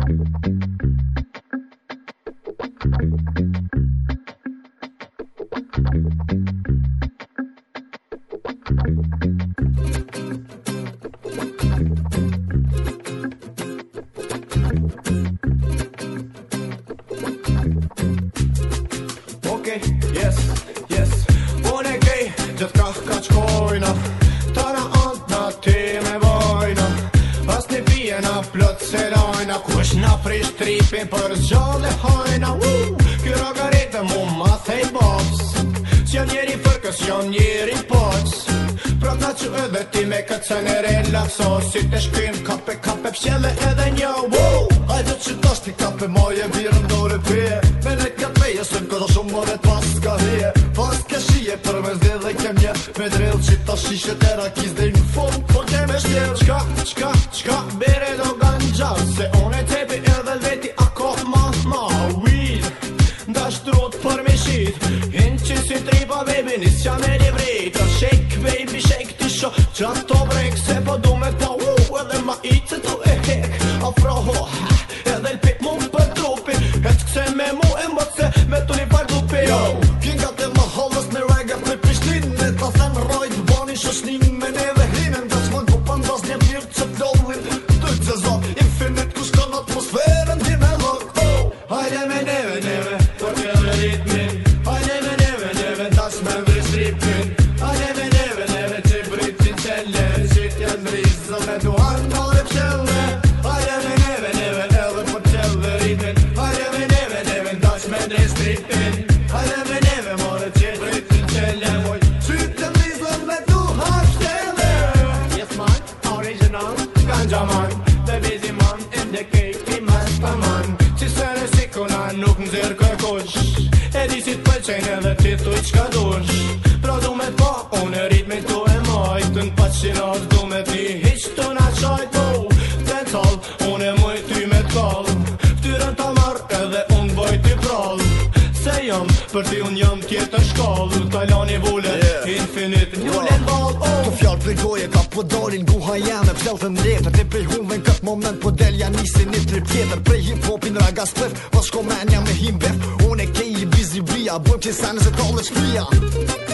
Okay, yes, yes. One gay, just cross catch call. na plot se rajna Kush na frisht tripin për zxall e hajna uh, Kjo rogaritë mu ma thej bops Sjo njeri fërkës, sjo njeri pots Pra ta që edhe ti me këtë se në relaxo Si të shkrim kape kape pshjele edhe një wow Hajde që të shti kape moje birën ndore pje Me në këtë meje se këtë shumë më të pas ka hje Pas ke shije për me zdi dhe kem një Me drill që të shishe të rakiz dhe në fund Po kem e shtjel Qka, qka, qka, bir për me shit Hinë që si tripa baby nisë që me një vrit Shake baby shake të shok që ato brek se po du ритме А леве, леве, леве, тас мен вреш ритмен А леве, леве, леве, ти бритин телле Житен бриз, зале дуан талып шелле А леве, леве, леве, элы под шелле ритмен А леве, леве, леве, тас мен реш ритмен kërkosh E di si të pëlqenë edhe ti të i qka dush Pra du me pa, unë e rritme këto e majt Të në pëqin du me ti hiq të në qaj Po, të në tal, unë e mëj ty me të kal Ftyrën të marrë edhe unë boj t'i prall Se jam, për ti unë jam tjetër shkall Talani vullet, yeah. infinit njullet ball oh. Të fjallë për goje ka pëdolin po guha jame Pëllë të mretër, ti pëj humve në këtë moment Po del janë nisi një trip tjetër Prej hip hopin raga spër, pas po shko menja me himbe Pia, bułki, sany, że to leczpija